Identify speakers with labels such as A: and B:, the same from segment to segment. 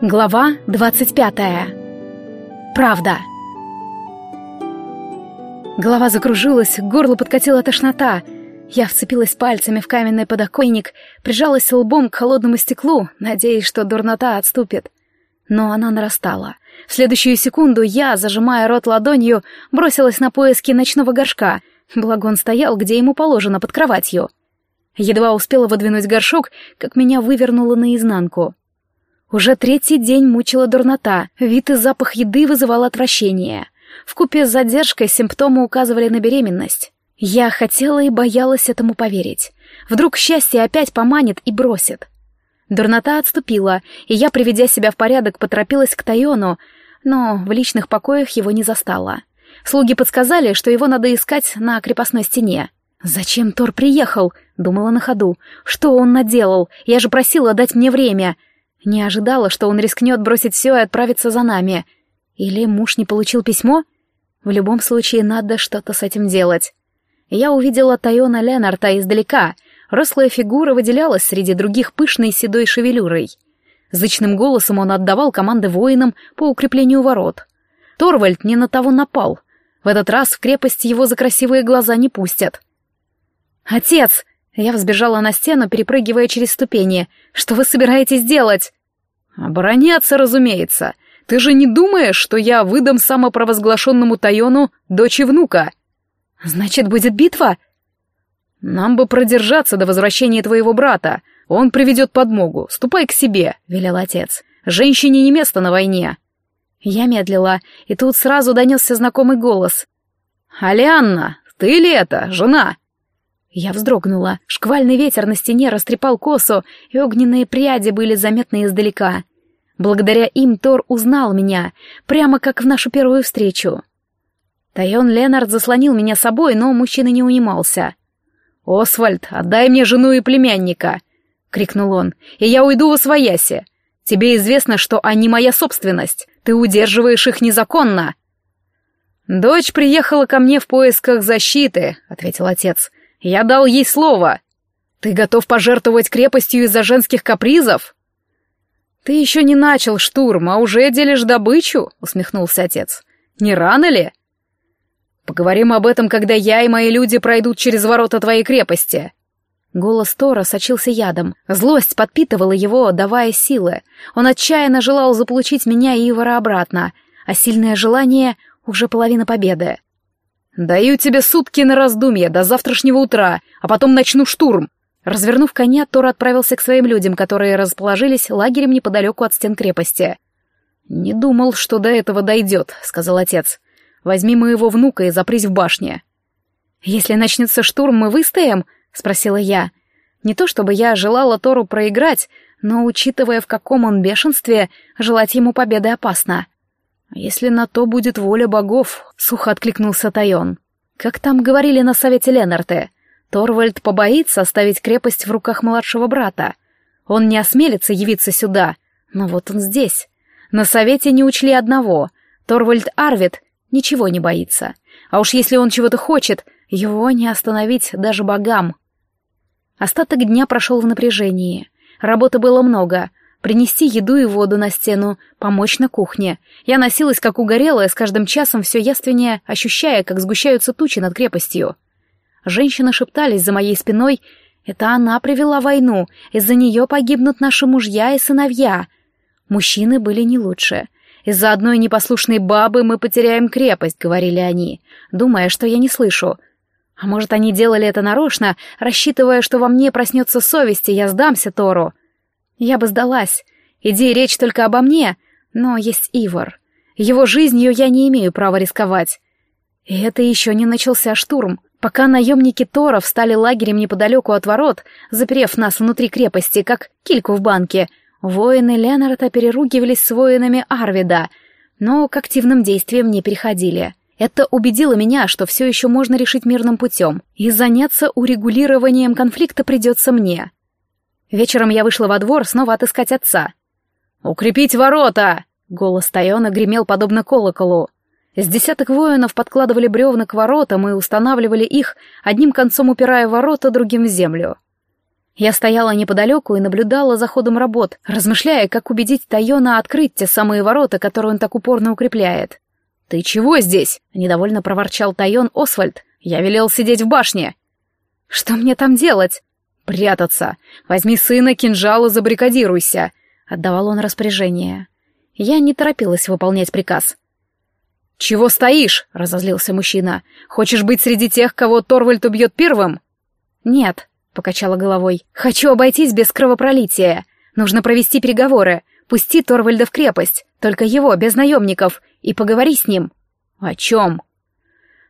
A: Глава 25. Правда. Голова закружилась, к горлу подкатила тошнота. Я вцепилась пальцами в каменный подоконник, прижалась лбом к холодному стеклу, надеясь, что дурнота отступит. Но она нарастала. В следующую секунду я, зажимая рот ладонью, бросилась на поиски ночного горшка, благо он стоял, где ему положено, под кроватью. Едва успела выдвинуть горшок, как меня вывернуло наизнанку. Уже третий день мучила дурнота, вид и запах еды вызывал отвращение. Вкупе с задержкой симптомы указывали на беременность. Я хотела и боялась этому поверить. Вдруг счастье опять поманит и бросит. Дурнота отступила, и я, приведя себя в порядок, поторопилась к Тайону, но в личных покоях его не застала. Слуги подсказали, что его надо искать на крепостной стене. «Зачем Тор приехал?» — думала на ходу. «Что он наделал? Я же просила дать мне время!» Не ожидала, что он рискнет бросить все и отправиться за нами. Или муж не получил письмо? В любом случае, надо что-то с этим делать. Я увидела Тайона Ленарта издалека. Рослая фигура выделялась среди других пышной седой шевелюрой. Зычным голосом он отдавал команды воинам по укреплению ворот. Торвальд не на того напал. В этот раз в крепость его за красивые глаза не пустят. «Отец!» Я взбежала на стену, перепрыгивая через ступени. «Что вы собираетесь делать?»
B: «Обороняться, разумеется. Ты же не думаешь, что я выдам самопровозглашенному Тайону дочь и внука?»
A: «Значит, будет битва?»
B: «Нам бы продержаться до возвращения твоего брата. Он приведет подмогу. Ступай к себе», — велел отец. «Женщине не место на войне».
A: Я медлила, и тут сразу донесся знакомый голос.
B: «Алианна, ты ли это, жена?»
A: Я вздрогнула. Шквальный ветер на стене растрепал косу, и огненные пряди были заметны издалека. Благодаря им Тор узнал меня, прямо как в нашу первую встречу. Тайон Ленард заслонил меня собой, но мужчина не унимался.
B: «Освальд, отдай мне жену и племянника!» — крикнул он. «И я уйду во свояси. Тебе известно, что они моя собственность. Ты удерживаешь их незаконно». «Дочь приехала ко мне в поисках защиты», — ответил отец. Я дал ей слово. Ты готов пожертвовать крепостью из-за женских капризов? Ты еще не начал штурм, а уже делишь добычу, усмехнулся отец. Не рано ли? Поговорим об этом, когда я и мои люди пройдут через ворота твоей крепости.
A: Голос Тора сочился ядом. Злость подпитывала его, давая силы. Он отчаянно желал заполучить меня и Ивара обратно, а сильное желание — уже половина победы.
B: «Даю тебе сутки на раздумье до завтрашнего утра, а потом начну штурм».
A: Развернув коня, Тор отправился к своим людям, которые расположились лагерем неподалеку от стен крепости.
B: «Не думал, что до этого дойдет», — сказал отец. «Возьми моего внука и запрись в башне».
A: «Если начнется штурм, мы выстоим?» — спросила я. Не то чтобы я желала Тору проиграть, но, учитывая, в каком он бешенстве, желать ему победы опасно.
B: «Если на то будет воля богов», — сухо откликнулся Тайон.
A: «Как там говорили на совете Ленарте, Торвальд побоится оставить крепость в руках младшего брата. Он не осмелится явиться сюда, но вот он здесь. На совете не учли одного. Торвальд Арвид ничего не боится. А уж если он чего-то хочет, его не остановить даже богам». Остаток дня прошел в напряжении. Работы было много, принести еду и воду на стену, помочь на кухне. Я носилась как угорелая, с каждым часом все яственнее, ощущая, как сгущаются тучи над крепостью. Женщины шептались за моей спиной. Это она привела войну, из-за нее погибнут наши мужья и сыновья. Мужчины были не лучше. Из-за одной непослушной бабы мы потеряем крепость, говорили они, думая, что я не слышу. А может, они делали это нарочно, рассчитывая, что во мне проснется совесть, и я сдамся Тору. Я бы сдалась. Иди речь только обо мне, но есть Ивар. Его жизнью я не имею права рисковать. И это еще не начался штурм. Пока наемники Тора встали лагерем неподалеку от ворот, заперев нас внутри крепости, как кильку в банке, воины Ленарта переругивались с воинами Арвида, но к активным действиям не переходили. Это убедило меня, что все еще можно решить мирным путем, и заняться урегулированием конфликта придется мне. Вечером я вышла во двор снова отыскать отца. «Укрепить ворота!» — голос Тайона гремел подобно колоколу. С десяток воинов подкладывали бревна к воротам и устанавливали их, одним концом упирая ворота, другим в землю. Я стояла неподалеку и наблюдала за ходом работ, размышляя, как убедить Тайона открыть те самые ворота, которые он так упорно укрепляет. «Ты чего здесь?» — недовольно проворчал Тайон Освальд. «Я велел сидеть в башне». «Что мне там делать?» «Прятаться. Возьми сына, кинжал и забаррикадируйся», — отдавал он распоряжение. Я не торопилась выполнять приказ. «Чего стоишь?» — разозлился мужчина. «Хочешь быть среди тех, кого Торвальд убьет первым?» «Нет», — покачала головой. «Хочу обойтись без кровопролития. Нужно провести переговоры. Пусти Торвальда в крепость, только его, без наемников, и поговори с ним». «О чем?»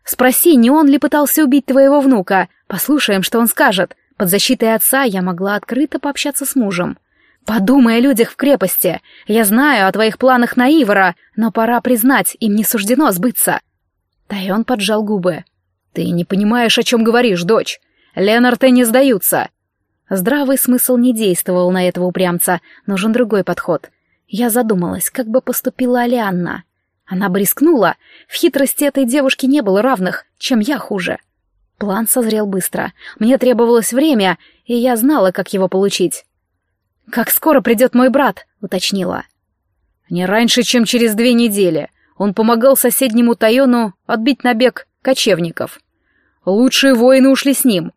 A: «Спроси, не он ли пытался убить твоего внука. Послушаем, что он скажет. Под защитой отца я могла открыто пообщаться с мужем. Подумай о людях в крепости. Я знаю о твоих планах на Ивара, но пора признать, им не суждено сбыться. Тайон поджал губы. Ты не понимаешь, о чем говоришь, дочь. Ленарты не сдаются. Здравый смысл не действовал на этого упрямца, нужен другой подход. Я задумалась, как бы поступила Алианна. Она бы рискнула. В хитрости этой девушки не было равных, чем я хуже. План созрел быстро. Мне требовалось время, и я знала, как его получить. «Как скоро придет мой брат?» — уточнила. «Не раньше, чем через две недели. Он помогал соседнему Тайону отбить набег кочевников. Лучшие воины ушли с ним.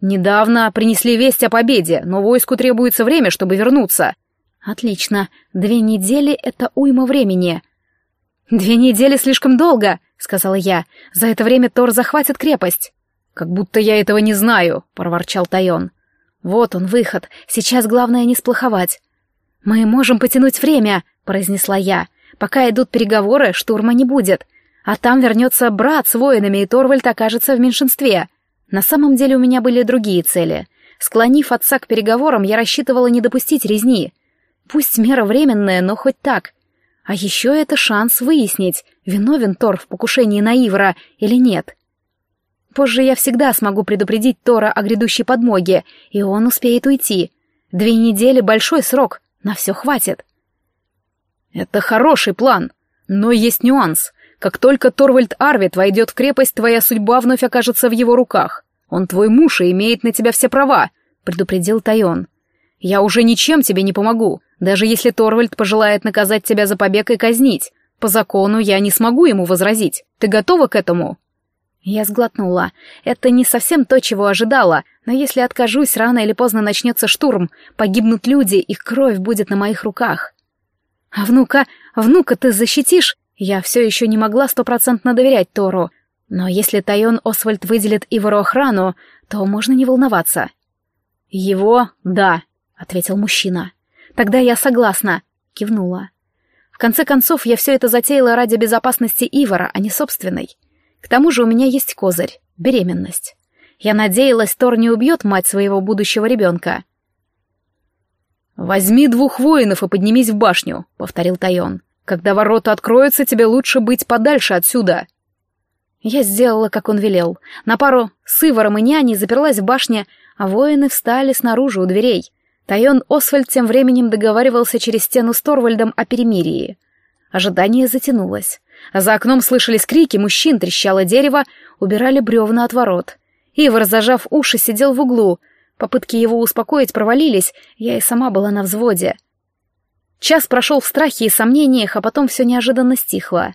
A: Недавно принесли весть о победе, но войску требуется время, чтобы вернуться». «Отлично. Две недели — это уйма времени». «Две недели слишком долго», — сказала я. «За это время Тор захватит крепость». «Как будто я этого не знаю», — проворчал Тайон. Вот он, выход. Сейчас главное не сплоховать. «Мы можем потянуть время», — произнесла я. «Пока идут переговоры, штурма не будет. А там вернется брат с воинами, и Торвальд окажется в меньшинстве. На самом деле у меня были другие цели. Склонив отца к переговорам, я рассчитывала не допустить резни. Пусть мера временная, но хоть так. А еще это шанс выяснить, виновен Тор в покушении на Ивра или нет. Позже я всегда смогу предупредить Тора о грядущей подмоге, и он успеет уйти. Две недели — большой срок, на все хватит. Это хороший план, но есть нюанс. Как только Торвальд Арвид войдет в крепость, твоя судьба вновь окажется в его руках. Он твой муж и имеет на тебя все права, предупредил Тайон. Я уже ничем тебе не помогу, даже если Торвальд пожелает наказать тебя за побег и казнить. По закону я не смогу ему возразить. Ты готова к этому? Я сглотнула. Это не совсем то, чего ожидала, но если откажусь, рано или поздно начнется штурм, погибнут люди, их кровь будет на моих руках. А внука, внука ты защитишь? Я все еще не могла стопроцентно доверять Тору, но если Тайон Освальд выделит Ивару охрану, то можно не волноваться. «Его — да», — ответил мужчина. «Тогда я согласна», — кивнула. В конце концов, я все это затеяла ради безопасности Ивара, а не собственной. К тому же у меня есть козырь — беременность. Я надеялась, Тор не убьет мать своего будущего ребенка. «Возьми двух воинов и поднимись в башню», — повторил Тайон. «Когда ворота откроются, тебе лучше быть подальше отсюда». Я сделала, как он велел. На пару с Иваром и няней заперлась в башне, а воины встали снаружи у дверей. Тайон Освальд тем временем договаривался через стену с Торвальдом о перемирии. Ожидание затянулось. За окном слышались крики, мужчин трещало дерево, убирали бревна от ворот. Ивар, зажав уши, сидел в углу. Попытки его успокоить провалились, я и сама была на взводе. Час прошел в страхе и сомнениях, а потом все неожиданно стихло.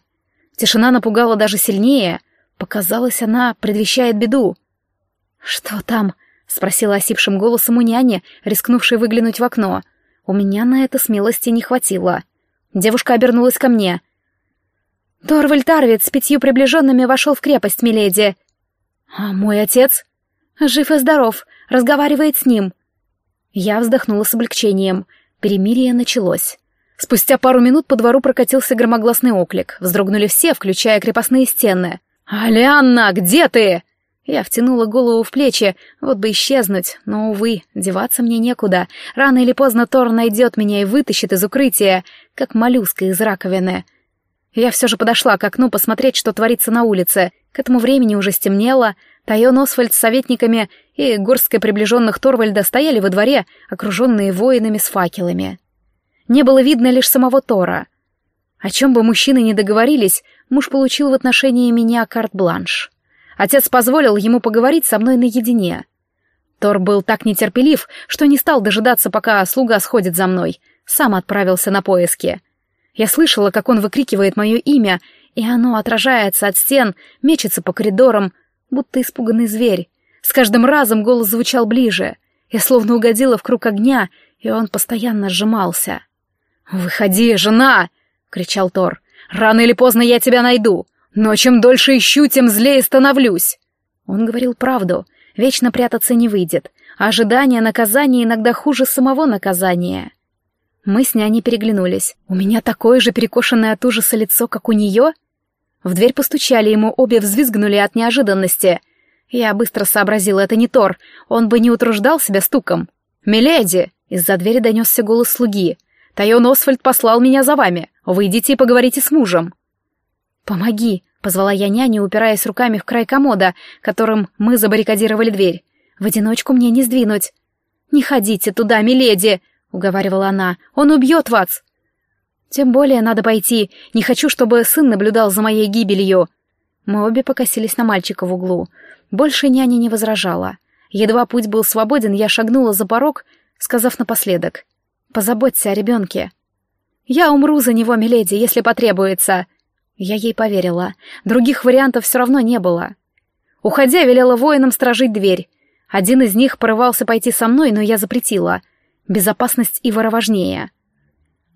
A: Тишина напугала даже сильнее. Показалось, она предвещает беду. «Что там?» — спросила осипшим голосом у няни, рискнувшей выглянуть в окно. У меня на это смелости не хватило. Девушка обернулась ко мне — Торвальд Арвид с пятью приближенными вошел в крепость, миледи. А мой отец? Жив и здоров, разговаривает с ним. Я вздохнула с облегчением. Перемирие началось. Спустя пару минут по двору прокатился громогласный оклик. Вздрогнули все, включая крепостные стены. «Алианна, где ты?» Я втянула голову в плечи, вот бы исчезнуть, но, увы, деваться мне некуда. Рано или поздно Тор найдет меня и вытащит из укрытия, как моллюска из раковины. Я все же подошла к окну посмотреть, что творится на улице. К этому времени уже стемнело. Тайон Освальд с советниками и горсткой приближенных Торвальда стояли во дворе, окруженные воинами с факелами. Не было видно лишь самого Тора. О чем бы мужчины не договорились, муж получил в отношении меня карт-бланш. Отец позволил ему поговорить со мной наедине. Тор был так нетерпелив, что не стал дожидаться, пока слуга сходит за мной. Сам отправился на поиски. Я слышала, как он выкрикивает мое имя, и оно отражается от стен, мечется по коридорам, будто испуганный зверь. С каждым разом голос звучал ближе. Я словно угодила в круг огня, и он постоянно сжимался. «Выходи, жена!» — кричал Тор. «Рано или поздно я тебя найду, но чем дольше ищу, тем злее становлюсь!» Он говорил правду, вечно прятаться не выйдет, а ожидание наказания иногда хуже самого наказания. Мы с няней переглянулись. У меня такое же перекошенное от ужаса лицо, как у нее? В дверь постучали, ему обе взвизгнули от неожиданности. Я быстро сообразила, это не Тор, он бы не утруждал себя стуком. «Миледи!» — из-за двери донесся голос слуги. «Тайон Освальд послал меня за вами. Выйдите и поговорите с мужем». «Помоги!» — позвала я няню, упираясь руками в край комода, которым мы забаррикадировали дверь. «В одиночку мне не сдвинуть». «Не ходите туда, миледи!» — уговаривала она. «Он убьет вас!» Тем более надо пойти. Не хочу, чтобы сын наблюдал за моей гибелью. Мы обе покосились на мальчика в углу. Больше няня не возражала. Едва путь был свободен, я шагнула за порог, сказав напоследок. «Позаботься о ребенке». «Я умру за него, миледи, если потребуется». Я ей поверила. Других вариантов все равно не было. Уходя, велела воинам стражить дверь. Один из них порывался пойти со мной, но я запретила. Безопасность Ивара важнее.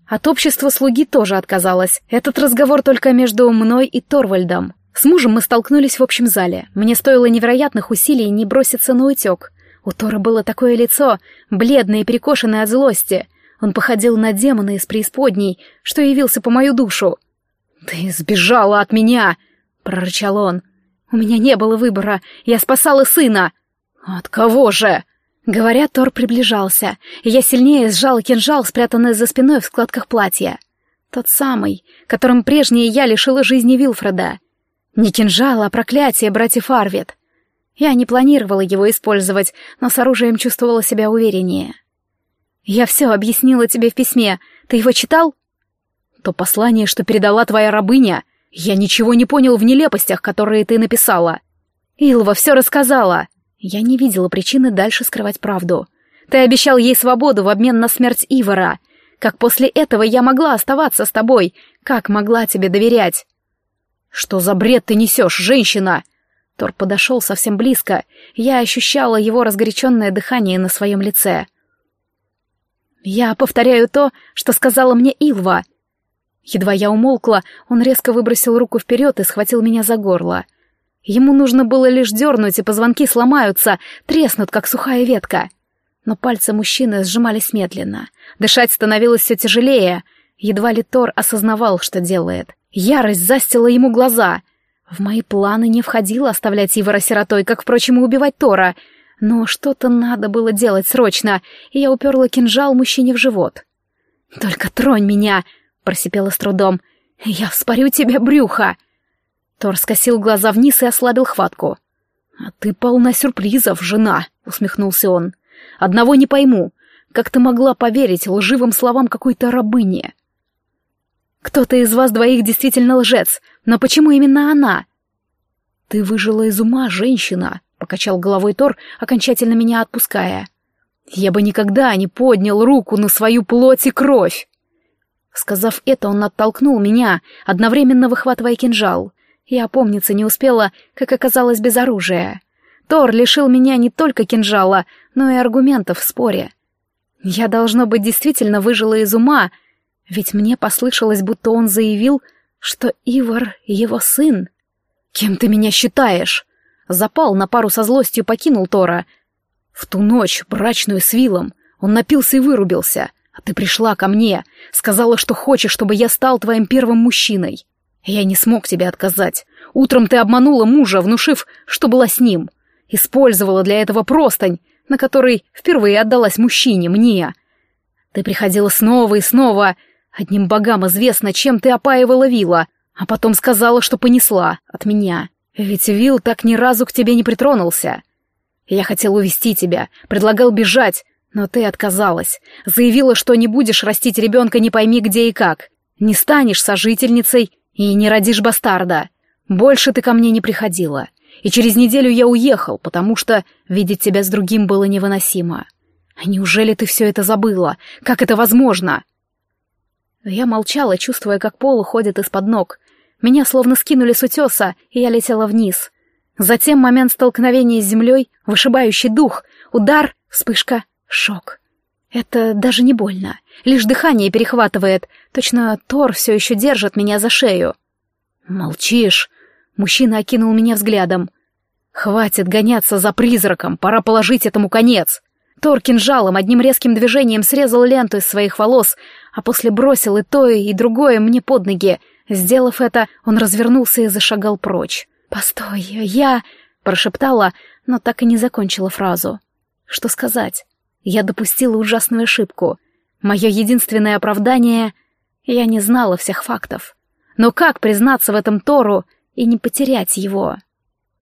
A: От общества слуги тоже отказалась. Этот разговор только между мной и Торвальдом. С мужем мы столкнулись в общем зале. Мне стоило невероятных усилий не броситься на утек. У Тора было такое лицо, бледное и перекошенное от злости. Он походил на демона из преисподней, что явился по мою душу. «Ты сбежала от меня!» — прорычал он. «У меня не было выбора. Я спасала сына!» «От кого же?» Говоря, Тор приближался, и я сильнее сжал кинжал, спрятанный за спиной в складках платья. Тот самый, которым прежнее я лишила жизни Вилфреда. Не кинжал, а проклятие братьев Арвид. Я не планировала его использовать, но с оружием чувствовала себя увереннее. «Я все объяснила тебе в письме. Ты его читал?» «То послание, что передала твоя рабыня. Я ничего не понял в нелепостях, которые ты написала». «Илва все рассказала!» Я не видела причины дальше скрывать правду. Ты обещал ей свободу в обмен на смерть Ивара. Как после этого я могла оставаться с тобой? Как могла тебе доверять? Что за бред ты несешь, женщина? Тор подошел совсем близко. Я ощущала его разгоряченное дыхание на своем лице. Я повторяю то, что сказала мне Илва. Едва я умолкла, он резко выбросил руку вперед и схватил меня за горло — Ему нужно было лишь дернуть, и позвонки сломаются, треснут, как сухая ветка. Но пальцы мужчины сжимались медленно. Дышать становилось все тяжелее. Едва ли Тор осознавал, что делает. Ярость застила ему глаза. В мои планы не входило оставлять Ивара сиротой, как, впрочем, и убивать Тора. Но что-то надо было делать срочно, и я уперла кинжал мужчине в живот. «Только тронь меня!» — просипела с трудом. «Я вспорю тебе брюхо!» Тор скосил глаза вниз и ослабил хватку. «А ты полна сюрпризов, жена», — усмехнулся он. «Одного не пойму. Как ты могла поверить лживым словам какой-то рабыни?» «Кто-то из вас двоих действительно лжец, но почему именно она?» «Ты выжила из ума, женщина», — покачал головой Тор, окончательно меня отпуская. «Я бы никогда не поднял руку на свою плоть и кровь!» Сказав это, он оттолкнул меня, одновременно выхватывая кинжал. Я опомниться не успела, как оказалось без оружия. Тор лишил меня не только кинжала, но и аргументов в споре. Я, должно быть, действительно выжила из ума, ведь мне послышалось, будто он заявил, что Ивар — его сын. «Кем ты меня считаешь?» Запал на пару со злостью покинул Тора. В ту ночь, брачную с Вилом, он напился и вырубился, а ты пришла ко мне, сказала, что хочешь, чтобы я стал твоим первым мужчиной. Я не смог тебе отказать. Утром ты обманула мужа, внушив, что была с ним. Использовала для этого простынь, на которой впервые отдалась мужчине, мне. Ты приходила снова и снова. Одним богам известно, чем ты опаивала Вилла, а потом сказала, что понесла от меня. Ведь Вил так ни разу к тебе не притронулся. Я хотел увести тебя, предлагал бежать, но ты отказалась. Заявила, что не будешь растить ребенка не пойми где и как. Не станешь сожительницей и не родишь бастарда. Больше ты ко мне не приходила.
B: И через неделю я уехал, потому что видеть тебя с другим было невыносимо. А неужели ты все это забыла? Как это возможно?» Я молчала, чувствуя, как пол уходит из-под ног. Меня словно скинули с утеса, и я летела вниз. Затем момент столкновения с землей, вышибающий дух, удар, вспышка, шок. Это даже не больно, лишь дыхание перехватывает, точно Тор все еще держит меня за шею. «Молчишь!» — мужчина окинул меня взглядом. «Хватит гоняться за призраком, пора положить этому конец!» Тор кинжалом одним резким движением срезал ленту из своих волос, а после бросил и то, и другое мне под ноги. Сделав это, он развернулся и зашагал прочь. «Постой, я...» — прошептала, но так и не закончила фразу. «Что сказать? Я допустила ужасную ошибку. Мое единственное оправдание — я не знала всех фактов. Но как признаться в этом Тору и не потерять его?»